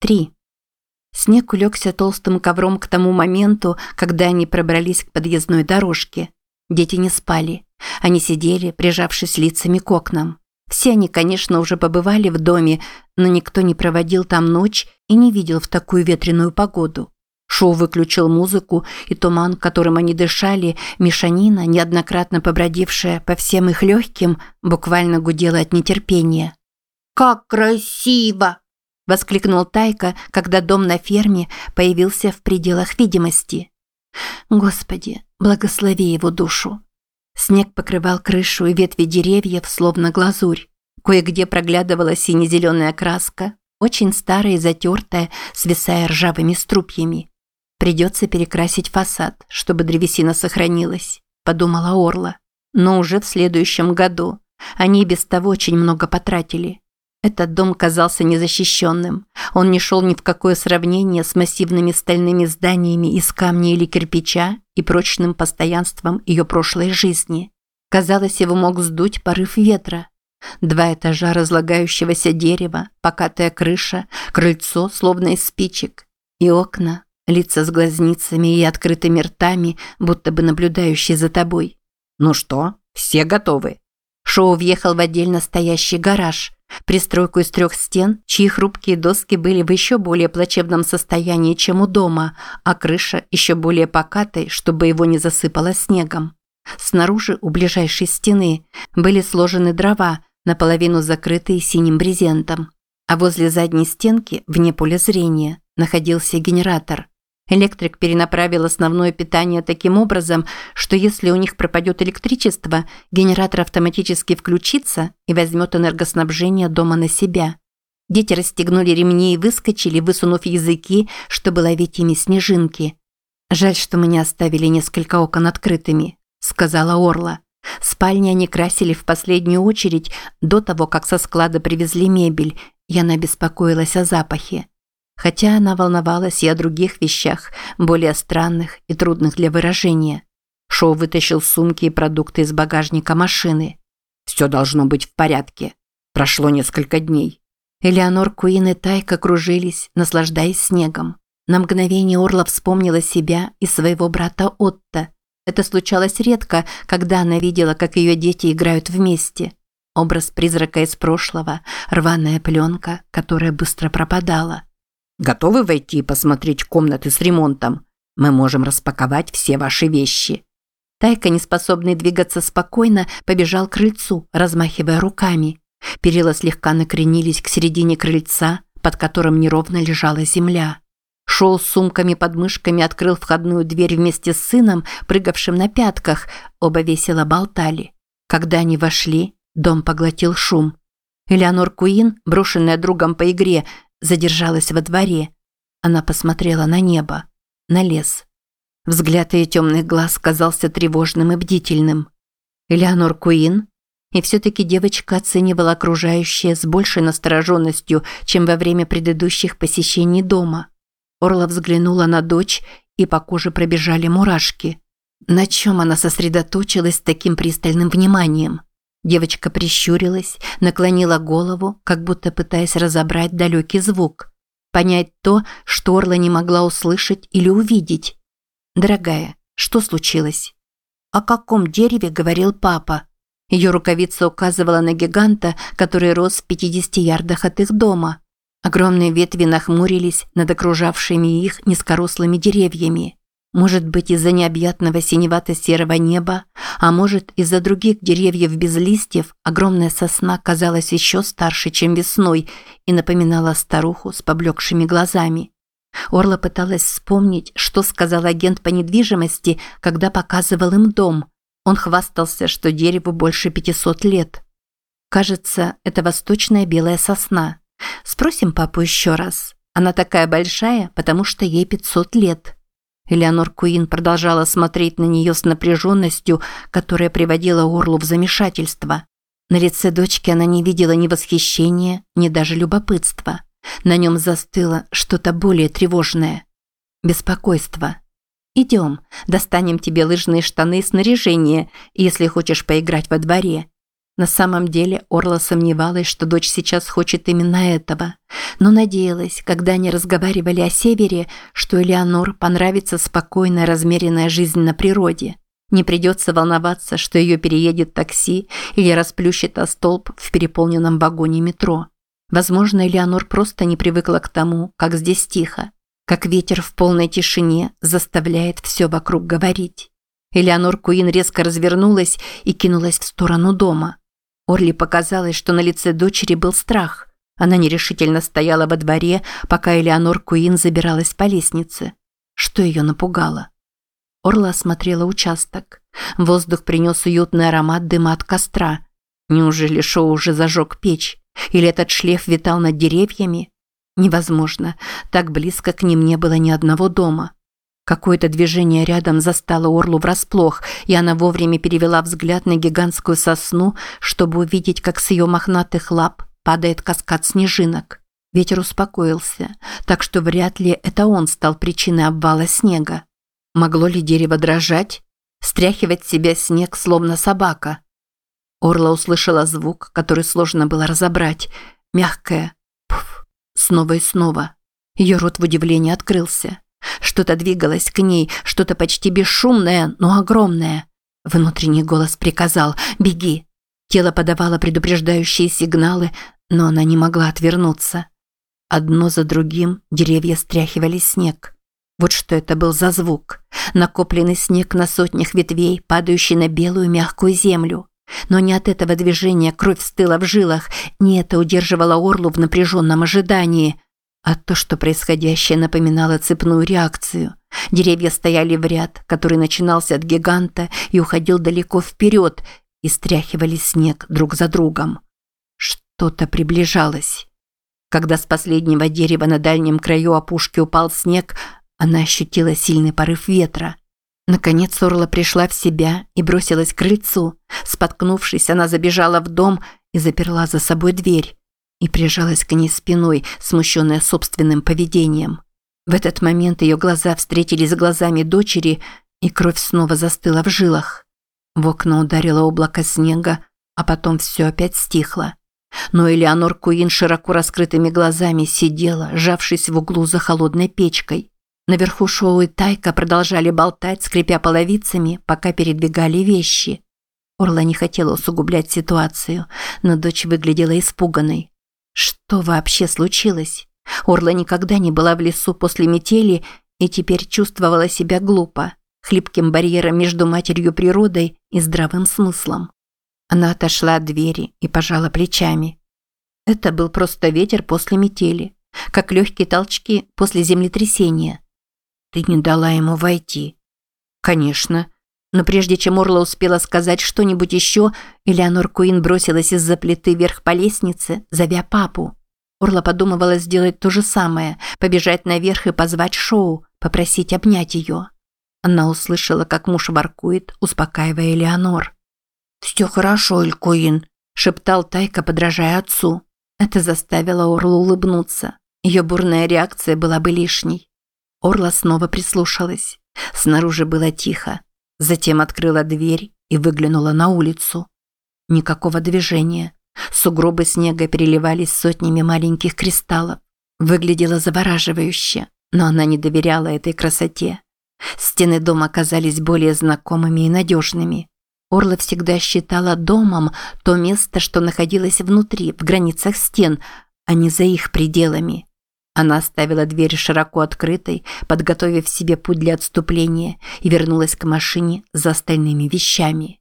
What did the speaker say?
Три. Снег улегся толстым ковром к тому моменту, когда они пробрались к подъездной дорожке. Дети не спали. Они сидели, прижавшись лицами к окнам. Все они, конечно, уже побывали в доме, но никто не проводил там ночь и не видел в такую ветреную погоду. Шоу выключил музыку, и туман, которым они дышали, мешанина, неоднократно побродившая по всем их легким, буквально гудела от нетерпения. «Как красиво!» – воскликнул Тайка, когда дом на ферме появился в пределах видимости. «Господи, благослови его душу!» Снег покрывал крышу и ветви деревьев, словно глазурь. Кое-где проглядывала сине-зеленая краска, очень старая и затертая, свисая ржавыми струпьями. Придется перекрасить фасад, чтобы древесина сохранилась, подумала Орла. Но уже в следующем году. Они без того очень много потратили. Этот дом казался незащищенным. Он не шел ни в какое сравнение с массивными стальными зданиями из камня или кирпича и прочным постоянством ее прошлой жизни. Казалось, его мог сдуть порыв ветра. Два этажа разлагающегося дерева, покатая крыша, крыльцо, словно из спичек, и окна, лица с глазницами и открытыми ртами, будто бы наблюдающие за тобой. «Ну что, все готовы?» Шоу въехал в отдельно стоящий гараж, пристройку из трех стен, чьи хрупкие доски были в еще более плачевном состоянии, чем у дома, а крыша еще более покатой, чтобы его не засыпало снегом. Снаружи, у ближайшей стены, были сложены дрова, наполовину закрытые синим брезентом. А возле задней стенки, вне поля зрения, находился генератор. Электрик перенаправил основное питание таким образом, что если у них пропадет электричество, генератор автоматически включится и возьмет энергоснабжение дома на себя. Дети расстегнули ремни и выскочили, высунув языки, чтобы ловить ими снежинки. «Жаль, что мы не оставили несколько окон открытыми», – сказала Орла. Спальни они красили в последнюю очередь до того, как со склада привезли мебель, и она беспокоилась о запахе хотя она волновалась и о других вещах, более странных и трудных для выражения. Шоу вытащил сумки и продукты из багажника машины. «Все должно быть в порядке. Прошло несколько дней». Элеонор Куин и Тайка кружились, наслаждаясь снегом. На мгновение Орла вспомнила себя и своего брата Отто. Это случалось редко, когда она видела, как ее дети играют вместе. Образ призрака из прошлого, рваная пленка, которая быстро пропадала. Готовы войти и посмотреть комнаты с ремонтом? Мы можем распаковать все ваши вещи». Тайка, неспособный двигаться спокойно, побежал к крыльцу, размахивая руками. Перила слегка накренились к середине крыльца, под которым неровно лежала земля. Шел с сумками под мышками, открыл входную дверь вместе с сыном, прыгавшим на пятках. Оба весело болтали. Когда они вошли, дом поглотил шум. Элеонор Куин, брошенная другом по игре, задержалась во дворе. Она посмотрела на небо, на лес. Взгляд ее темных глаз казался тревожным и бдительным. Элеонор Куин? И все-таки девочка оценивала окружающее с большей настороженностью, чем во время предыдущих посещений дома. Орла взглянула на дочь, и по коже пробежали мурашки. На чем она сосредоточилась с таким пристальным вниманием? Девочка прищурилась, наклонила голову, как будто пытаясь разобрать далекий звук. Понять то, что Орла не могла услышать или увидеть. «Дорогая, что случилось?» «О каком дереве?» – говорил папа. Ее рукавица указывала на гиганта, который рос в 50 ярдах от их дома. Огромные ветви нахмурились над окружавшими их низкорослыми деревьями. Может быть, из-за необъятного синевато-серого неба, а может, из-за других деревьев без листьев, огромная сосна казалась еще старше, чем весной, и напоминала старуху с поблекшими глазами. Орла пыталась вспомнить, что сказал агент по недвижимости, когда показывал им дом. Он хвастался, что дереву больше 500 лет. Кажется, это восточная белая сосна. Спросим папу еще раз. Она такая большая, потому что ей 500 лет. Элеонор Куин продолжала смотреть на нее с напряженностью, которая приводила Орлу в замешательство. На лице дочки она не видела ни восхищения, ни даже любопытства. На нем застыло что-то более тревожное. Беспокойство. «Идем, достанем тебе лыжные штаны и снаряжение, если хочешь поиграть во дворе». На самом деле Орла сомневалась, что дочь сейчас хочет именно этого, но надеялась, когда они разговаривали о севере, что Элеонор понравится спокойная размеренная жизнь на природе. Не придется волноваться, что ее переедет такси или расплющит о столб в переполненном вагоне метро. Возможно, Элеонор просто не привыкла к тому, как здесь тихо, как ветер в полной тишине заставляет все вокруг говорить. Элеонор Куин резко развернулась и кинулась в сторону дома. Орли показалось, что на лице дочери был страх. Она нерешительно стояла во дворе, пока Элеонор Куин забиралась по лестнице. Что ее напугало? Орла осмотрела участок. Воздух принес уютный аромат дыма от костра. Неужели Шоу уже зажег печь? Или этот шлейф витал над деревьями? Невозможно. Так близко к ним не было ни одного дома. Какое-то движение рядом застало Орлу врасплох, и она вовремя перевела взгляд на гигантскую сосну, чтобы увидеть, как с ее мохнатых лап падает каскад снежинок. Ветер успокоился, так что вряд ли это он стал причиной обвала снега. Могло ли дерево дрожать? Стряхивать с себя снег, словно собака? Орла услышала звук, который сложно было разобрать. Мягкое «пф» снова и снова. Ее рот в удивлении открылся. Что-то двигалось к ней, что-то почти бесшумное, но огромное. Внутренний голос приказал «Беги!». Тело подавало предупреждающие сигналы, но она не могла отвернуться. Одно за другим деревья стряхивали снег. Вот что это был за звук. Накопленный снег на сотнях ветвей, падающий на белую мягкую землю. Но не от этого движения кровь стыла в жилах, не это удерживало Орлу в напряженном ожидании – а то, что происходящее напоминало цепную реакцию. Деревья стояли в ряд, который начинался от гиганта и уходил далеко вперед, и стряхивали снег друг за другом. Что-то приближалось. Когда с последнего дерева на дальнем краю опушки упал снег, она ощутила сильный порыв ветра. Наконец Орла пришла в себя и бросилась к крыльцу. Споткнувшись, она забежала в дом и заперла за собой дверь и прижалась к ней спиной, смущенная собственным поведением. В этот момент ее глаза встретились с глазами дочери, и кровь снова застыла в жилах. В окна ударило облако снега, а потом все опять стихло. Но Элеонор Куин широко раскрытыми глазами сидела, сжавшись в углу за холодной печкой. Наверху Шоу и Тайка продолжали болтать, скрипя половицами, пока передвигали вещи. Орла не хотела усугублять ситуацию, но дочь выглядела испуганной. Что вообще случилось? Орла никогда не была в лесу после метели и теперь чувствовала себя глупо, хлипким барьером между матерью природой и здравым смыслом. Она отошла от двери и пожала плечами. Это был просто ветер после метели, как легкие толчки после землетрясения. Ты не дала ему войти. Конечно. Но прежде чем Орла успела сказать что-нибудь еще, Элеонор Куин бросилась из-за плиты вверх по лестнице, зовя папу. Орла подумывала сделать то же самое, побежать наверх и позвать Шоу, попросить обнять ее. Она услышала, как муж воркует, успокаивая Элеонор. «Все хорошо, Элькуин», – шептал Тайка, подражая отцу. Это заставило Орлу улыбнуться. Ее бурная реакция была бы лишней. Орла снова прислушалась. Снаружи было тихо. Затем открыла дверь и выглянула на улицу. Никакого движения. Сугробы снега переливались сотнями маленьких кристаллов. Выглядело завораживающе, но она не доверяла этой красоте. Стены дома казались более знакомыми и надежными. Орла всегда считала домом то место, что находилось внутри, в границах стен, а не за их пределами. Она оставила дверь широко открытой, подготовив себе путь для отступления, и вернулась к машине за остальными вещами.